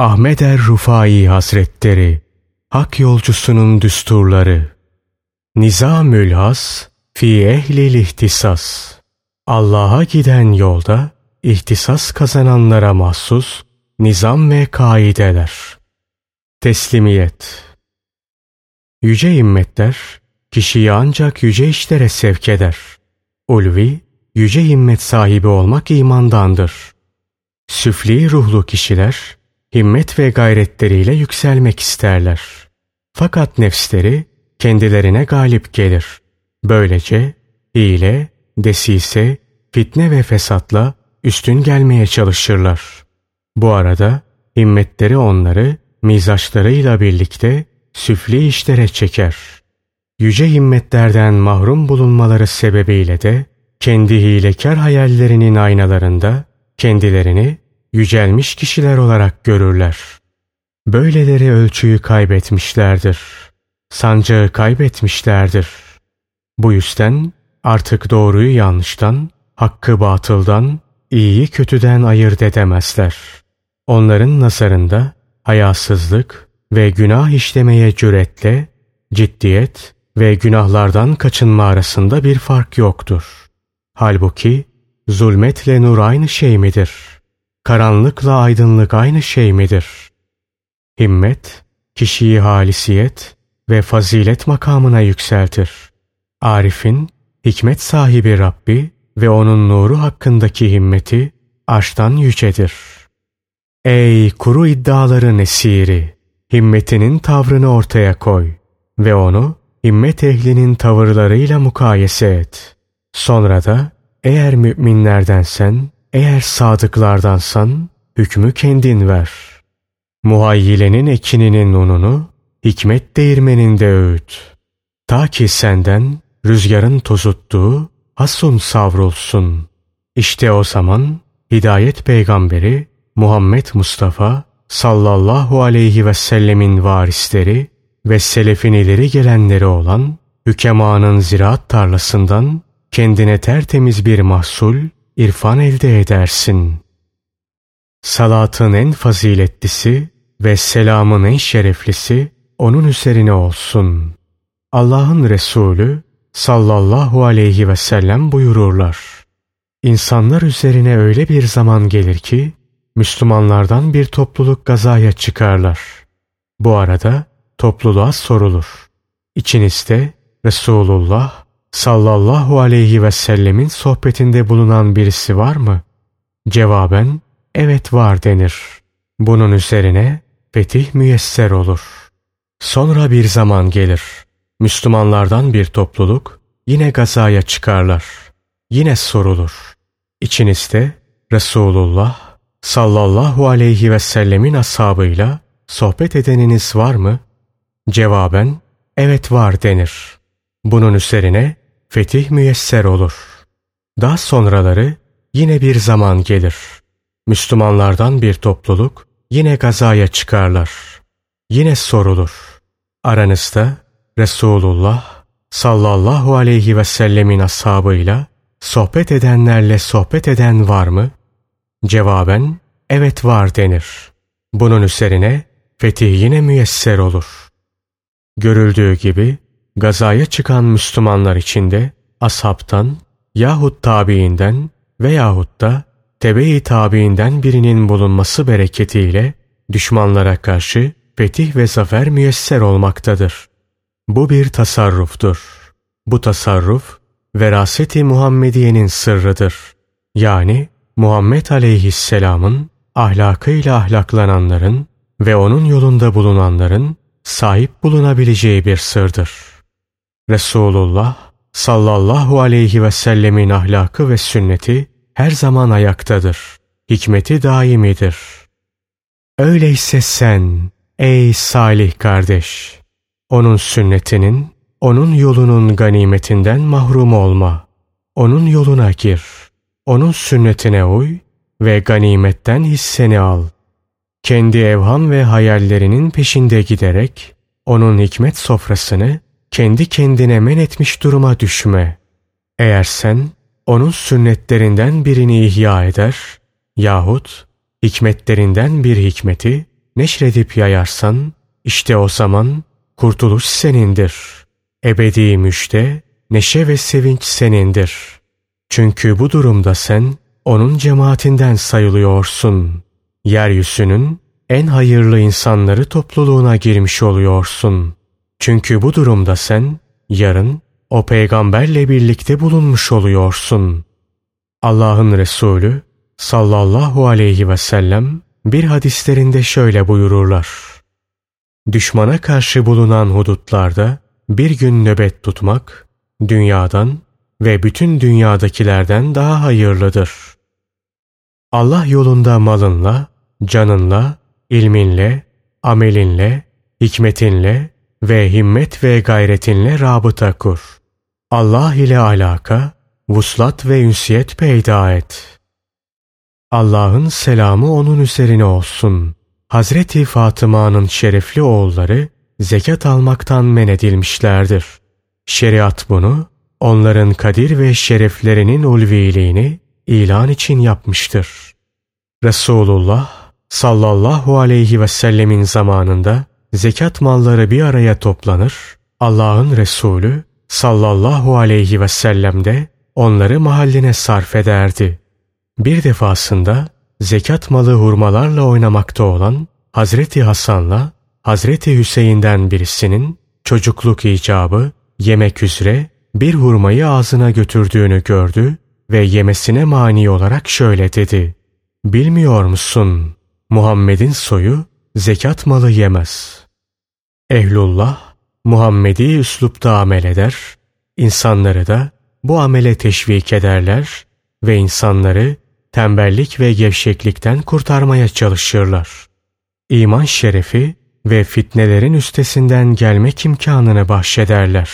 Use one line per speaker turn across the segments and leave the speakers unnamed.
Ahmet er Rufai Hazretleri Hak yolcusunun düsturları Nizamül Has Fi ehlil ihtisas Allah'a giden yolda ihtisas kazananlara mahsus nizam ve kaideler. Teslimiyet Yüce himmetler kişiyi ancak yüce işlere sevk eder. Ulvi, yüce himmet sahibi olmak imandandır. Süfli ruhlu kişiler himmet ve gayretleriyle yükselmek isterler. Fakat nefsleri kendilerine galip gelir. Böylece hile, desise, fitne ve fesatla üstün gelmeye çalışırlar. Bu arada himmetleri onları mizaçlarıyla birlikte süfli işlere çeker. Yüce himmetlerden mahrum bulunmaları sebebiyle de kendi hilekar hayallerinin aynalarında kendilerini yücelmiş kişiler olarak görürler. Böyleleri ölçüyü kaybetmişlerdir. Sancağı kaybetmişlerdir. Bu yüzden artık doğruyu yanlıştan, hakkı batıldan, iyiyi kötüden ayırt edemezler. Onların nazarında hayasızlık ve günah işlemeye cüretle, ciddiyet ve günahlardan kaçınma arasında bir fark yoktur. Halbuki zulmetle nur aynı şey midir? Karanlıkla aydınlık aynı şey midir? Himmet, kişiyi halisiyet ve fazilet makamına yükseltir. Arif'in, hikmet sahibi Rabbi ve onun nuru hakkındaki himmeti arştan yücedir. Ey kuru iddiaların esiri! Himmetinin tavrını ortaya koy ve onu himmet ehlinin tavırlarıyla mukayese et. Sonra da eğer müminlerdensen, eğer sadıklardansan hükmü kendin ver. Muhayyilenin ekininin ununu hikmet değirmeninde öğüt. Ta ki senden rüzgarın tozuttuğu hasun savrulsun. İşte o zaman hidayet peygamberi Muhammed Mustafa sallallahu aleyhi ve sellemin varisleri ve selefin ileri gelenleri olan hükemanın ziraat tarlasından kendine tertemiz bir mahsul, irfan elde edersin. Salatın en faziletlisi ve selamın en şereflisi onun üzerine olsun. Allah'ın Resulü sallallahu aleyhi ve sellem buyururlar. İnsanlar üzerine öyle bir zaman gelir ki, Müslümanlardan bir topluluk gazaya çıkarlar. Bu arada topluluğa sorulur. İçinizde Resulullah sallallahu aleyhi ve sellemin sohbetinde bulunan birisi var mı? Cevaben evet var denir. Bunun üzerine fetih müyesser olur. Sonra bir zaman gelir. Müslümanlardan bir topluluk yine gazaya çıkarlar. Yine sorulur. İçinizde Resulullah sallallahu aleyhi ve sellemin ashabıyla sohbet edeniniz var mı? Cevaben evet var denir. Bunun üzerine fetih müyesser olur. Daha sonraları yine bir zaman gelir. Müslümanlardan bir topluluk yine gazaya çıkarlar. Yine sorulur. Aranızda Resulullah sallallahu aleyhi ve sellemin ashabıyla sohbet edenlerle sohbet eden var mı? Cevaben evet var denir. Bunun üzerine fetih yine müyesser olur. Görüldüğü gibi gazaya çıkan Müslümanlar içinde ashabtan yahut tabiinden veyahut da tebe-i tabiinden birinin bulunması bereketiyle düşmanlara karşı fetih ve zafer müyesser olmaktadır. Bu bir tasarruftur. Bu tasarruf veraseti Muhammediye'nin sırrıdır. Yani Muhammed aleyhisselamın ahlakıyla ahlaklananların ve onun yolunda bulunanların sahip bulunabileceği bir sırdır. Resulullah sallallahu aleyhi ve sellemin ahlakı ve sünneti her zaman ayaktadır. Hikmeti daimidir. Öyleyse sen ey salih kardeş, onun sünnetinin, onun yolunun ganimetinden mahrum olma. Onun yoluna gir. Onun sünnetine uy ve ganimetten hisseni al. Kendi evham ve hayallerinin peşinde giderek onun hikmet sofrasını kendi kendine men etmiş duruma düşme. Eğer sen onun sünnetlerinden birini ihya eder yahut hikmetlerinden bir hikmeti neşredip yayarsan, işte o zaman kurtuluş senindir. Ebedi müjde, neşe ve sevinç senindir. Çünkü bu durumda sen onun cemaatinden sayılıyorsun. Yeryüzünün en hayırlı insanları topluluğuna girmiş oluyorsun. Çünkü bu durumda sen yarın o peygamberle birlikte bulunmuş oluyorsun. Allah'ın Resulü sallallahu aleyhi ve sellem bir hadislerinde şöyle buyururlar. Düşmana karşı bulunan hudutlarda bir gün nöbet tutmak, dünyadan ve bütün dünyadakilerden daha hayırlıdır. Allah yolunda malınla, canınla, ilminle, amelinle, hikmetinle ve himmet ve gayretinle rabıta kur. Allah ile alaka, vuslat ve ünsiyet peyda et. Allah'ın selamı onun üzerine olsun. Hazreti Fatıma'nın şerefli oğulları zekat almaktan men edilmişlerdir. Şeriat bunu onların kadir ve şereflerinin ulviliğini ilan için yapmıştır. Resulullah sallallahu aleyhi ve sellemin zamanında zekat malları bir araya toplanır, Allah'ın Resulü sallallahu aleyhi ve sellem de onları mahalline sarf ederdi. Bir defasında zekat malı hurmalarla oynamakta olan Hazreti Hasan'la Hazreti Hüseyin'den birisinin çocukluk icabı yemek üzere bir hurmayı ağzına götürdüğünü gördü ve yemesine mani olarak şöyle dedi. Bilmiyor musun? Muhammed'in soyu zekat malı yemez. Ehlullah Muhammedi üslupta amel eder, insanları da bu amele teşvik ederler ve insanları tembellik ve gevşeklikten kurtarmaya çalışırlar. İman şerefi ve fitnelerin üstesinden gelmek imkanını bahşederler.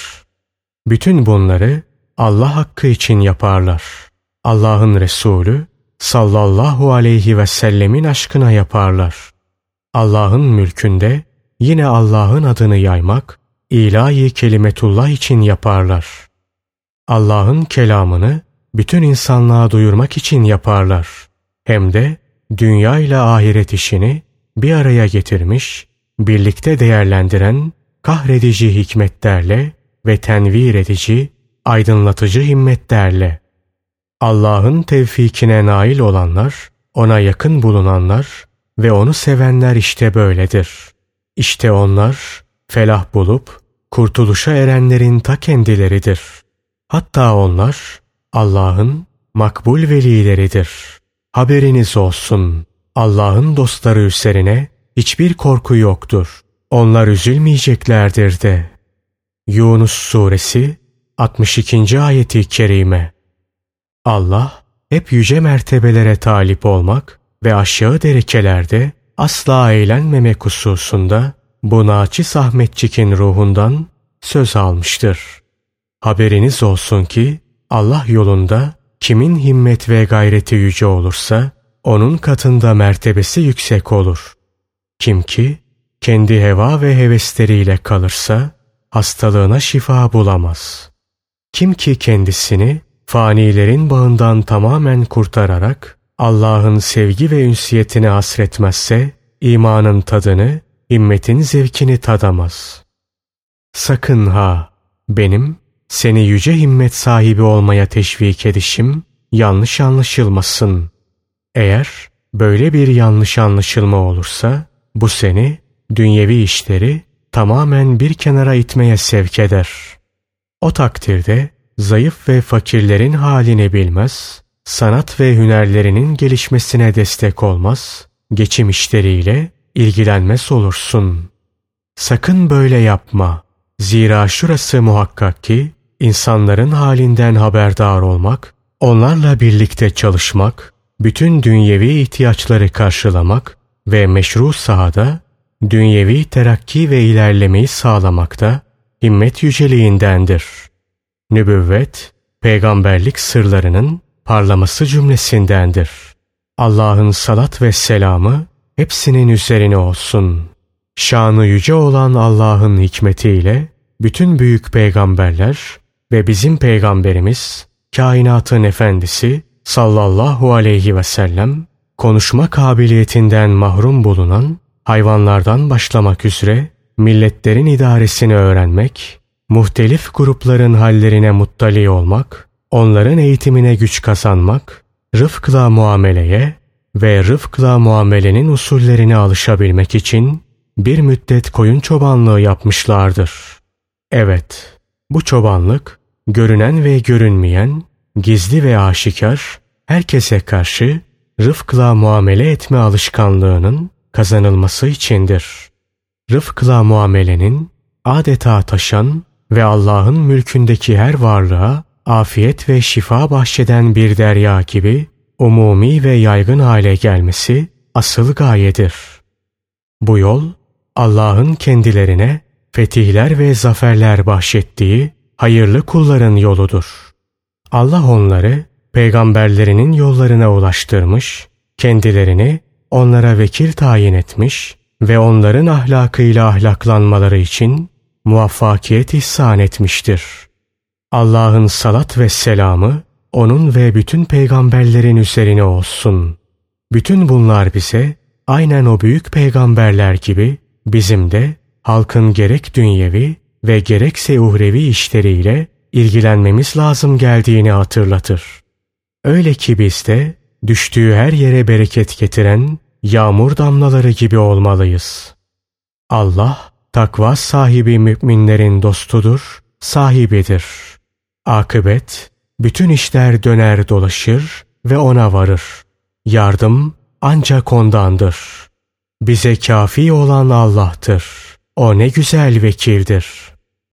Bütün bunları Allah hakkı için yaparlar. Allah'ın Resulü sallallahu aleyhi ve sellemin aşkına yaparlar. Allah'ın mülkünde yine Allah'ın adını yaymak, ilahi kelimetullah için yaparlar. Allah'ın kelamını bütün insanlığa duyurmak için yaparlar. Hem de dünya ile ahiret işini bir araya getirmiş, birlikte değerlendiren kahredici hikmetlerle ve tenvir edici, aydınlatıcı himmetlerle. Allah'ın tevfikine nail olanlar, ona yakın bulunanlar ve onu sevenler işte böyledir. İşte onlar felah bulup kurtuluşa erenlerin ta kendileridir. Hatta onlar Allah'ın makbul velileridir. Haberiniz olsun. Allah'ın dostları üzerine hiçbir korku yoktur. Onlar üzülmeyeceklerdir de. Yunus Suresi 62. ayeti kerime Allah hep yüce mertebelere talip olmak ve aşağı derekelerde asla eğlenmemek hususunda bu naçiz Ahmetçik'in ruhundan söz almıştır. Haberiniz olsun ki Allah yolunda kimin himmet ve gayreti yüce olursa onun katında mertebesi yüksek olur. Kim ki kendi heva ve hevesleriyle kalırsa hastalığına şifa bulamaz. Kim ki kendisini fanilerin bağından tamamen kurtararak Allah'ın sevgi ve ünsiyetine hasretmezse imanın tadını, himmetin zevkini tadamaz. Sakın ha benim seni yüce himmet sahibi olmaya teşvik edişim yanlış anlaşılmasın. Eğer böyle bir yanlış anlaşılma olursa bu seni dünyevi işleri tamamen bir kenara itmeye sevk eder. O takdirde zayıf ve fakirlerin halini bilmez, sanat ve hünerlerinin gelişmesine destek olmaz, geçim işleriyle ilgilenmez olursun. Sakın böyle yapma. Zira şurası muhakkak ki insanların halinden haberdar olmak, onlarla birlikte çalışmak, bütün dünyevi ihtiyaçları karşılamak ve meşru sahada dünyevi terakki ve ilerlemeyi sağlamakta himmet yüceliğindendir. Nübüvvet, peygamberlik sırlarının parlaması cümlesindendir. Allah'ın salat ve selamı hepsinin üzerine olsun. Şanı yüce olan Allah'ın hikmetiyle bütün büyük peygamberler ve bizim peygamberimiz kainatın efendisi sallallahu aleyhi ve sellem konuşma kabiliyetinden mahrum bulunan hayvanlardan başlamak üzere milletlerin idaresini öğrenmek, muhtelif grupların hallerine muttali olmak, onların eğitimine güç kazanmak, rıfkla muameleye ve rıfkla muamelenin usullerine alışabilmek için bir müddet koyun çobanlığı yapmışlardır. Evet, bu çobanlık görünen ve görünmeyen, gizli ve aşikar, herkese karşı rıfkla muamele etme alışkanlığının kazanılması içindir. Rıfkla muamelenin adeta taşan ve Allah'ın mülkündeki her varlığa afiyet ve şifa bahşeden bir derya gibi umumi ve yaygın hale gelmesi asıl gayedir. Bu yol Allah'ın kendilerine fetihler ve zaferler bahşettiği hayırlı kulların yoludur. Allah onları peygamberlerinin yollarına ulaştırmış, kendilerini onlara vekil tayin etmiş ve onların ahlakıyla ahlaklanmaları için muvaffakiyet ihsan etmiştir. Allah'ın salat ve selamı onun ve bütün peygamberlerin üzerine olsun. Bütün bunlar bize aynen o büyük peygamberler gibi bizim de halkın gerek dünyevi ve gerekse uhrevi işleriyle ilgilenmemiz lazım geldiğini hatırlatır. Öyle ki biz de düştüğü her yere bereket getiren yağmur damlaları gibi olmalıyız. Allah takva sahibi müminlerin dostudur, sahibidir. Akıbet, bütün işler döner dolaşır ve ona varır. Yardım ancak ondandır. Bize kafi olan Allah'tır. O ne güzel vekildir.''